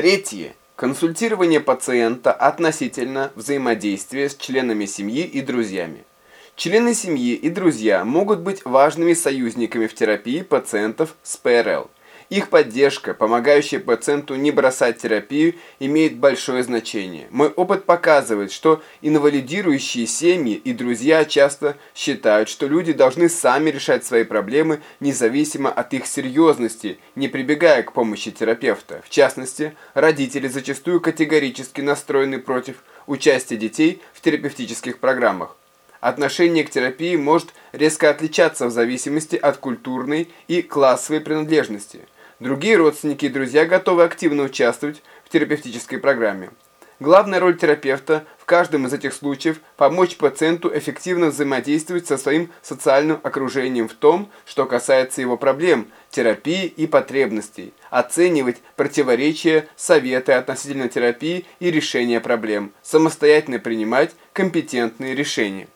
Третье. Консультирование пациента относительно взаимодействия с членами семьи и друзьями. Члены семьи и друзья могут быть важными союзниками в терапии пациентов с ПРЛ. Их поддержка, помогающая пациенту не бросать терапию, имеет большое значение. Мой опыт показывает, что инвалидирующие семьи и друзья часто считают, что люди должны сами решать свои проблемы независимо от их серьезности, не прибегая к помощи терапевта. В частности, родители зачастую категорически настроены против участия детей в терапевтических программах. Отношение к терапии может резко отличаться в зависимости от культурной и классовой принадлежности. Другие родственники и друзья готовы активно участвовать в терапевтической программе. Главная роль терапевта в каждом из этих случаев – помочь пациенту эффективно взаимодействовать со своим социальным окружением в том, что касается его проблем, терапии и потребностей, оценивать противоречия, советы относительно терапии и решения проблем, самостоятельно принимать компетентные решения.